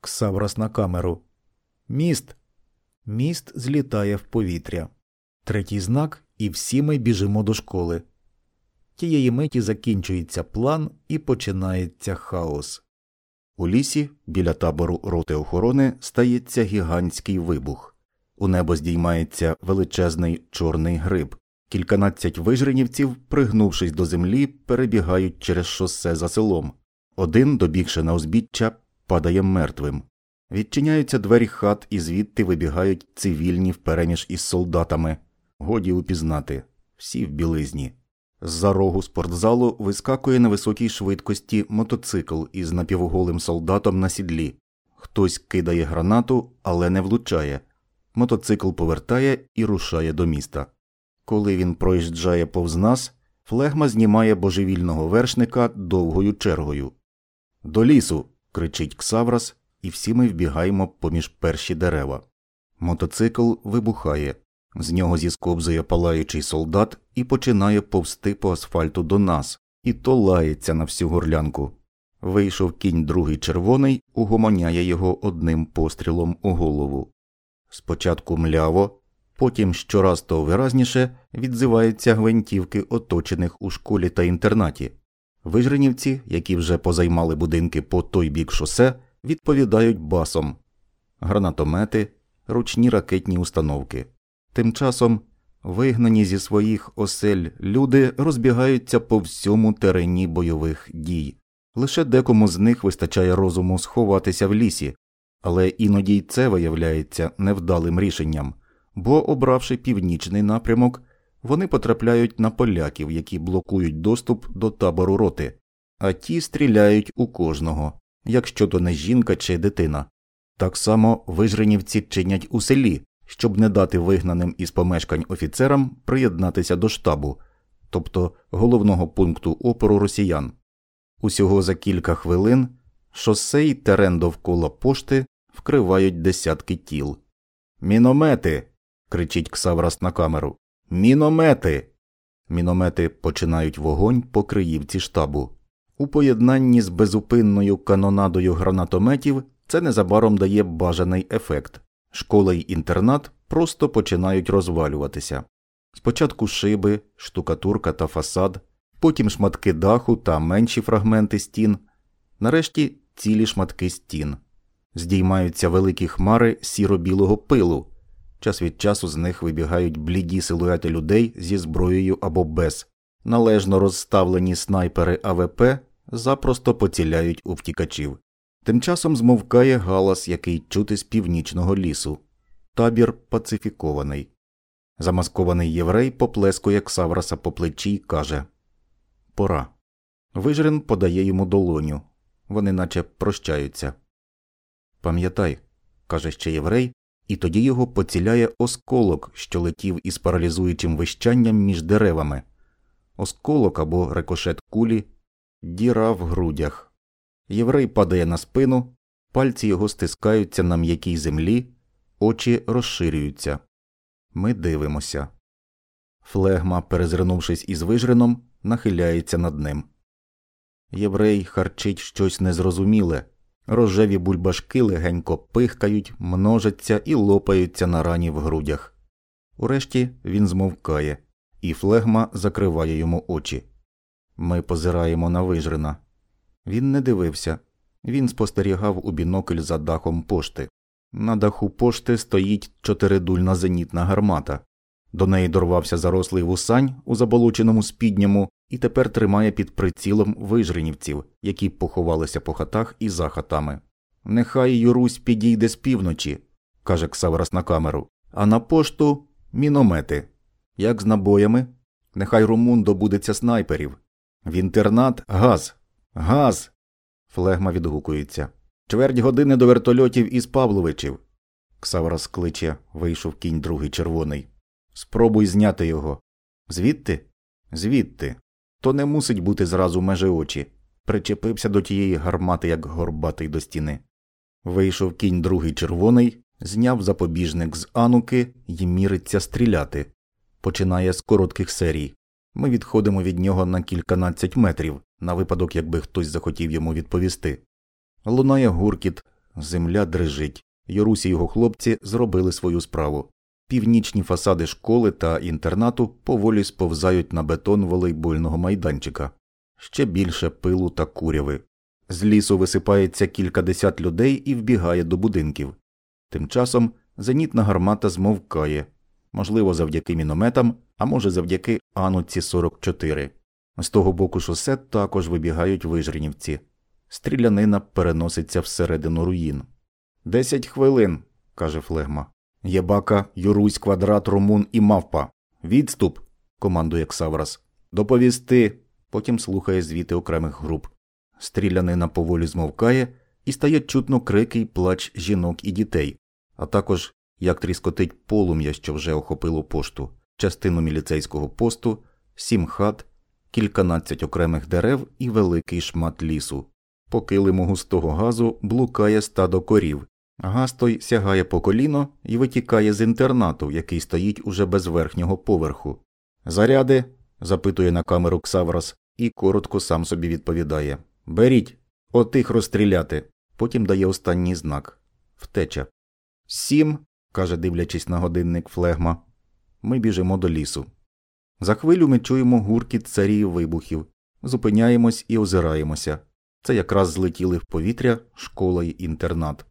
Ксаврас на камеру. Міст. Міст злітає в повітря. Третій знак, і всі ми біжимо до школи. Тієї миті закінчується план і починається хаос. У лісі, біля табору роти охорони, стається гігантський вибух. У небо здіймається величезний чорний гриб. Кільканадцять вижренівців, пригнувшись до землі, перебігають через шосе за селом. Один, добігши на узбіччя, падає мертвим. Відчиняються двері хат, і звідти вибігають цивільні впереміж із солдатами. Годі упізнати всі в білизні. З за рогу спортзалу вискакує на високій швидкості мотоцикл із напівголим солдатом на сідлі. Хтось кидає гранату, але не влучає. Мотоцикл повертає і рушає до міста. Коли він проїжджає повз нас, флегма знімає божевільного вершника довгою чергою. До лісу. Кричить Ксаврас, і всі ми вбігаємо поміж перші дерева. Мотоцикл вибухає. З нього зіскобзує палаючий солдат і починає повсти по асфальту до нас, і то лається на всю горлянку. Вийшов кінь другий червоний, угомоняє його одним пострілом у голову. Спочатку мляво, потім щораз то виразніше відзиваються гвинтівки, оточених у школі та інтернаті. Вижренівці, які вже позаймали будинки по той бік шосе, відповідають басом гранатомети, ручні ракетні установки. Тим часом вигнані зі своїх осель люди розбігаються по всьому терені бойових дій. Лише декому з них вистачає розуму сховатися в лісі, але іноді й це виявляється невдалим рішенням, бо, обравши північний напрямок, вони потрапляють на поляків, які блокують доступ до табору роти, а ті стріляють у кожного, якщо то не жінка чи дитина. Так само вижренівці чинять у селі, щоб не дати вигнаним із помешкань офіцерам приєднатися до штабу, тобто головного пункту опору росіян. Усього за кілька хвилин шосе й терен довкола пошти вкривають десятки тіл. Міномети. кричить Ксаврас на камеру. Міномети. Міномети починають вогонь по криївці штабу. У поєднанні з безупинною канонадою гранатометів це незабаром дає бажаний ефект. Школа й інтернат просто починають розвалюватися. Спочатку шиби, штукатурка та фасад, потім шматки даху та менші фрагменти стін, нарешті цілі шматки стін. Здіймаються великі хмари сіро-білого пилу. Час від часу з них вибігають бліді силуети людей зі зброєю або без. Належно розставлені снайпери АВП запросто поціляють у втікачів. Тим часом змовкає галас, який чути з північного лісу. Табір пацифікований. Замаскований єврей поплескує Ксавраса по плечі й каже Пора. Вижрин подає йому долоню. Вони наче прощаються. Пам'ятай, каже ще єврей, і тоді його поціляє осколок, що летів із паралізуючим вищанням між деревами. Осколок або рикошет кулі, діра в грудях. Єврей падає на спину, пальці його стискаються на м'якій землі, очі розширюються. Ми дивимося. Флегма, перезирнувшись із вижрином, нахиляється над ним. Єврей харчить щось незрозуміле. Рожеві бульбашки легенько пихкають, множаться і лопаються на рані в грудях. Урешті він змовкає, і флегма закриває йому очі. Ми позираємо на вижрина. Він не дивився, він спостерігав у бінокль за дахом пошти. На даху пошти стоїть чотиридульна зенітна гармата. До неї дорвався зарослий вусань у заболоченому спідньому і тепер тримає під прицілом вижринівців, які поховалися по хатах і за хатами. Нехай Юрусь підійде з півночі, каже Ксаврас на камеру, а на пошту міномети. Як з набоями? Нехай Румун добудеться снайперів. В інтернат газ. Газ. Флегма відгукується. Чверть години до вертольотів із Павловичів. Ксаврас кличе, вийшов кінь другий червоний. Спробуй зняти його. Звідти? Звідти. То не мусить бути зразу межі очі. Причепився до тієї гармати, як горбатий до стіни. Вийшов кінь другий червоний, зняв запобіжник з ануки і міриться стріляти. Починає з коротких серій. Ми відходимо від нього на кільканадцять метрів, на випадок, якби хтось захотів йому відповісти. Лунає гуркіт, Земля дрижить. Йорусі й його хлопці зробили свою справу. Північні фасади школи та інтернату поволі сповзають на бетон волейбольного майданчика. Ще більше пилу та куряви. З лісу висипається кількадесят людей і вбігає до будинків. Тим часом зенітна гармата змовкає, можливо, завдяки мінометам, а може, завдяки Ануці 44. З того боку шосе також вибігають вижренівці. Стрілянина переноситься всередину руїн. Десять хвилин, каже флегма. Єбака, Юрусь, квадрат, румун і мавпа. Відступ, командує Ксаврас. Доповісти. Потім слухає звіти окремих груп. Стрілянина поволі змовкає і стає чутно крики й плач жінок і дітей, а також як тріскотить полум'я, що вже охопило пошту, частину міліцейського посту, сім хат, кільканадцять окремих дерев і великий шмат лісу. По килиму густого газу блукає стадо корів. Газ той сягає по коліно і витікає з інтернату, який стоїть уже без верхнього поверху. Заряди? запитує на камеру Ксаврос і коротко сам собі відповідає Беріть, отих розстріляти. Потім дає останній знак втеча. Сім, каже, дивлячись на годинник флегма. Ми біжимо до лісу. За хвилю ми чуємо гуркіт царів вибухів, зупиняємось і озираємося. Це якраз злетіли в повітря школа й інтернат.